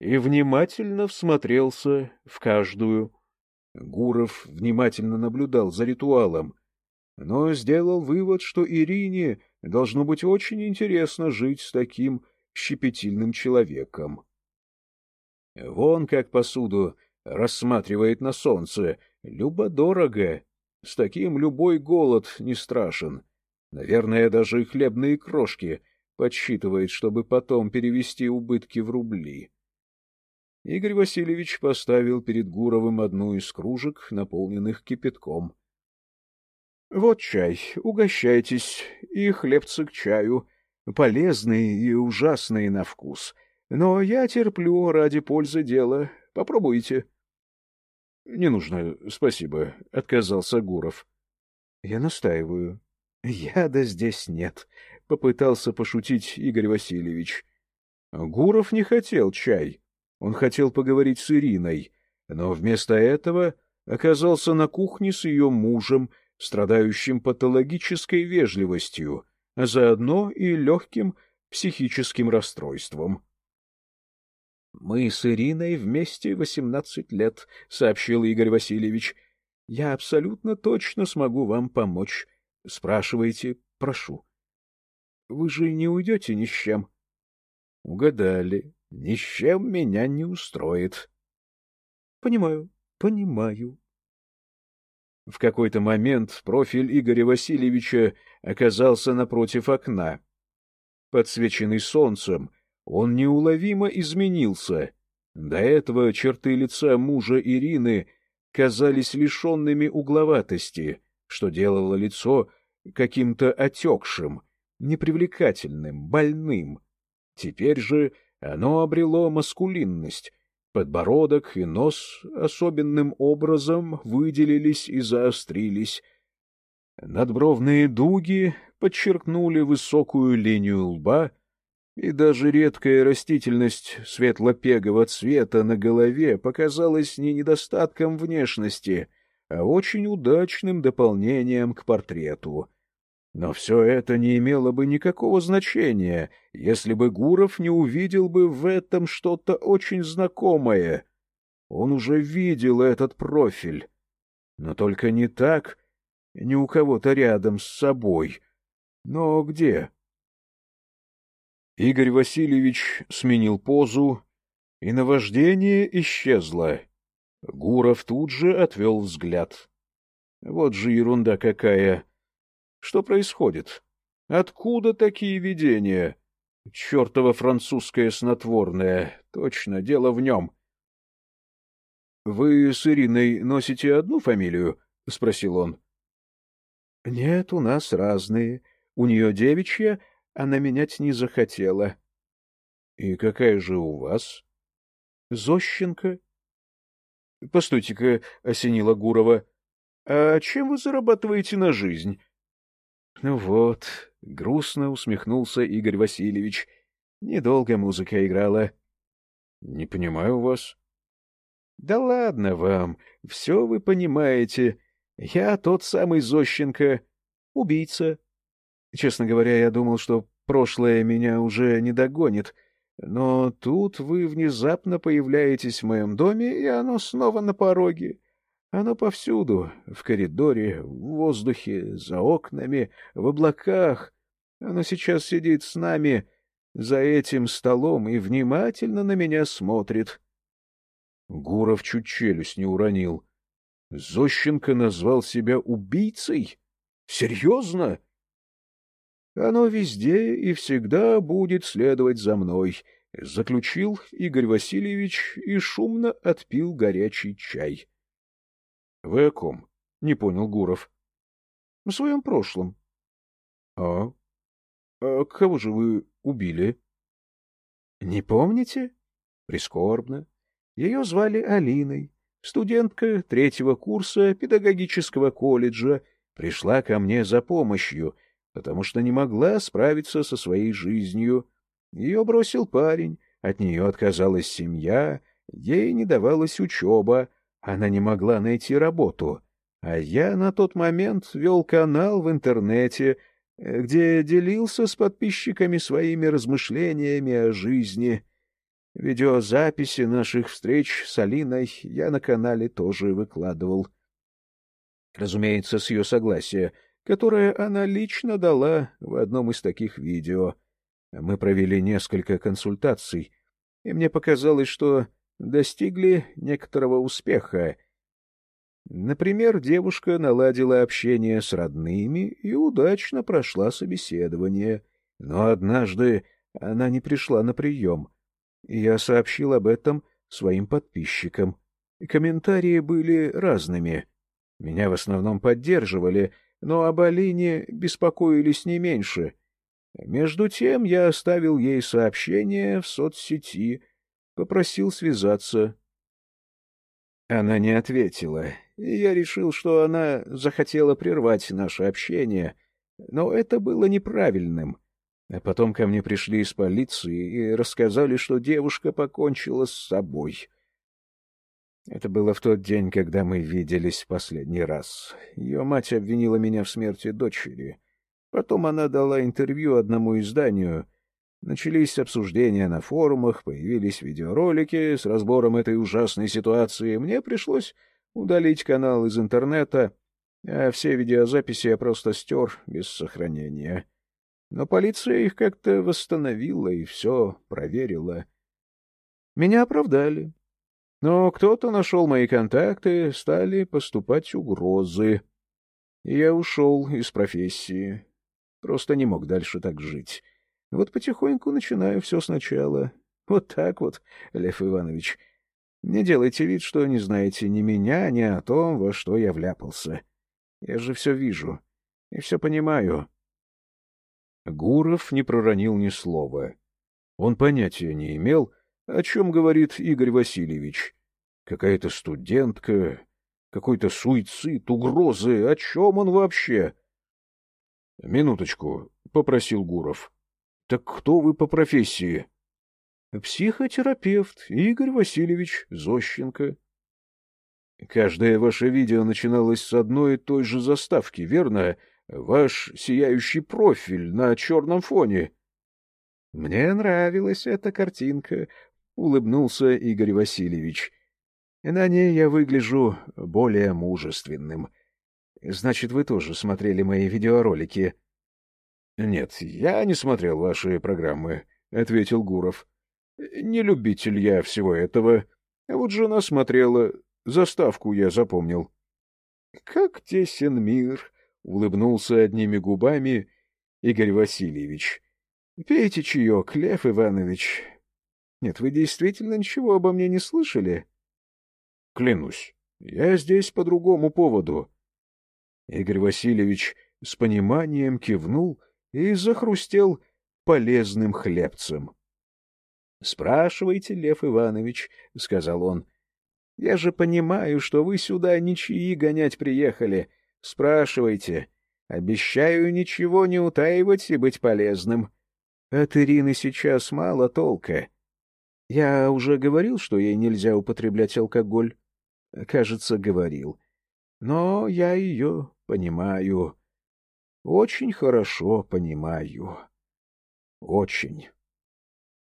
и внимательно всмотрелся в каждую. Гуров внимательно наблюдал за ритуалом, но сделал вывод, что Ирине должно быть очень интересно жить с таким щепетильным человеком. Вон как посуду рассматривает на солнце, любо-дорого. С таким любой голод не страшен. Наверное, даже и хлебные крошки подсчитывает, чтобы потом перевести убытки в рубли. Игорь Васильевич поставил перед Гуровым одну из кружек, наполненных кипятком. — Вот чай, угощайтесь, и хлебцы к чаю, полезные и ужасные на вкус. Но я терплю ради пользы дела. Попробуйте. —— Не нужно, спасибо, — отказался Гуров. — Я настаиваю. — Яда здесь нет, — попытался пошутить Игорь Васильевич. Гуров не хотел чай. Он хотел поговорить с Ириной, но вместо этого оказался на кухне с ее мужем, страдающим патологической вежливостью, а заодно и легким психическим расстройством. — Мы с Ириной вместе восемнадцать лет, — сообщил Игорь Васильевич. — Я абсолютно точно смогу вам помочь. Спрашивайте, прошу. — Вы же не уйдете ни с чем? — Угадали. ни с чем меня не устроит. — Понимаю, понимаю. В какой-то момент профиль Игоря Васильевича оказался напротив окна. Подсвеченный солнцем, он неуловимо изменился. До этого черты лица мужа Ирины казались лишенными угловатости, что делало лицо каким-то отекшим, непривлекательным, больным. Теперь же оно обрело маскулинность. Подбородок и нос особенным образом выделились и заострились. Надбровные дуги подчеркнули высокую линию лба, и даже редкая растительность светло-пегового цвета на голове показалась не недостатком внешности, а очень удачным дополнением к портрету. Но все это не имело бы никакого значения, если бы Гуров не увидел бы в этом что-то очень знакомое. Он уже видел этот профиль. Но только не так, не у кого-то рядом с собой. Но где? Игорь Васильевич сменил позу, и наваждение исчезло. Гуров тут же отвел взгляд. Вот же ерунда какая! Что происходит? Откуда такие видения? Чертово французское снотворное. Точно, дело в нем. — Вы с Ириной носите одну фамилию? — спросил он. — Нет, у нас разные. У нее девичья, она менять не захотела. — И какая же у вас? — Зощенко. — Постойте-ка, — осенила Гурова. — А чем вы зарабатываете на жизнь? — Ну вот, — грустно усмехнулся Игорь Васильевич. Недолго музыка играла. — Не понимаю вас. — Да ладно вам, все вы понимаете. Я тот самый Зощенко, убийца. Честно говоря, я думал, что прошлое меня уже не догонит. Но тут вы внезапно появляетесь в моем доме, и оно снова на пороге. Оно повсюду, в коридоре, в воздухе, за окнами, в облаках. Оно сейчас сидит с нами за этим столом и внимательно на меня смотрит. Гуров чуть челюсть не уронил. Зощенко назвал себя убийцей? Серьезно? Оно везде и всегда будет следовать за мной, — заключил Игорь Васильевич и шумно отпил горячий чай. — Вы о ком? — не понял Гуров. — В своем прошлом. — А? А кого же вы убили? — Не помните? — Прискорбно. Ее звали Алиной, студентка третьего курса педагогического колледжа, пришла ко мне за помощью, потому что не могла справиться со своей жизнью. Ее бросил парень, от нее отказалась семья, ей не давалась учеба, она не могла найти работу, а я на тот момент вел канал в интернете, где делился с подписчиками своими размышлениями о жизни. Видеозаписи наших встреч с Алиной я на канале тоже выкладывал. Разумеется, с ее согласия, которое она лично дала в одном из таких видео. Мы провели несколько консультаций, и мне показалось, что достигли некоторого успеха. Например, девушка наладила общение с родными и удачно прошла собеседование, но однажды она не пришла на прием, я сообщил об этом своим подписчикам. Комментарии были разными. Меня в основном поддерживали, но об Алине беспокоились не меньше. Между тем я оставил ей сообщение в соцсети — попросил связаться. Она не ответила, и я решил, что она захотела прервать наше общение, но это было неправильным. А потом ко мне пришли из полиции и рассказали, что девушка покончила с собой. Это было в тот день, когда мы виделись в последний раз. Ее мать обвинила меня в смерти дочери. Потом она дала интервью одному изданию — Начались обсуждения на форумах, появились видеоролики с разбором этой ужасной ситуации. Мне пришлось удалить канал из интернета, а все видеозаписи я просто стер без сохранения. Но полиция их как-то восстановила и все проверила. Меня оправдали. Но кто-то нашел мои контакты, стали поступать угрозы. Я ушел из профессии. Просто не мог дальше так жить. Вот потихоньку начинаю все сначала. Вот так вот, Лев Иванович. Не делайте вид, что не знаете ни меня, ни о том, во что я вляпался. Я же все вижу и все понимаю. Гуров не проронил ни слова. Он понятия не имел, о чем говорит Игорь Васильевич. Какая-то студентка, какой-то суицид, угрозы. О чем он вообще? — Минуточку, — попросил Гуров. — Так кто вы по профессии? — Психотерапевт Игорь Васильевич Зощенко. — Каждое ваше видео начиналось с одной и той же заставки, верно? Ваш сияющий профиль на черном фоне. — Мне нравилась эта картинка, — улыбнулся Игорь Васильевич. На ней я выгляжу более мужественным. Значит, вы тоже смотрели мои видеоролики? — Нет, я не смотрел ваши программы, — ответил Гуров. — Не любитель я всего этого. А вот жена смотрела, заставку я запомнил. — Как тесен мир! — улыбнулся одними губами Игорь Васильевич. — Пейте чаек, Лев Иванович. Нет, вы действительно ничего обо мне не слышали? — Клянусь, я здесь по другому поводу. Игорь Васильевич с пониманием кивнул и захрустел полезным хлебцем. — Спрашивайте, Лев Иванович, — сказал он. — Я же понимаю, что вы сюда ничьи гонять приехали. Спрашивайте. Обещаю ничего не утаивать и быть полезным. От Ирины сейчас мало толка. Я уже говорил, что ей нельзя употреблять алкоголь. Кажется, говорил. Но я ее понимаю. Очень хорошо понимаю. Очень.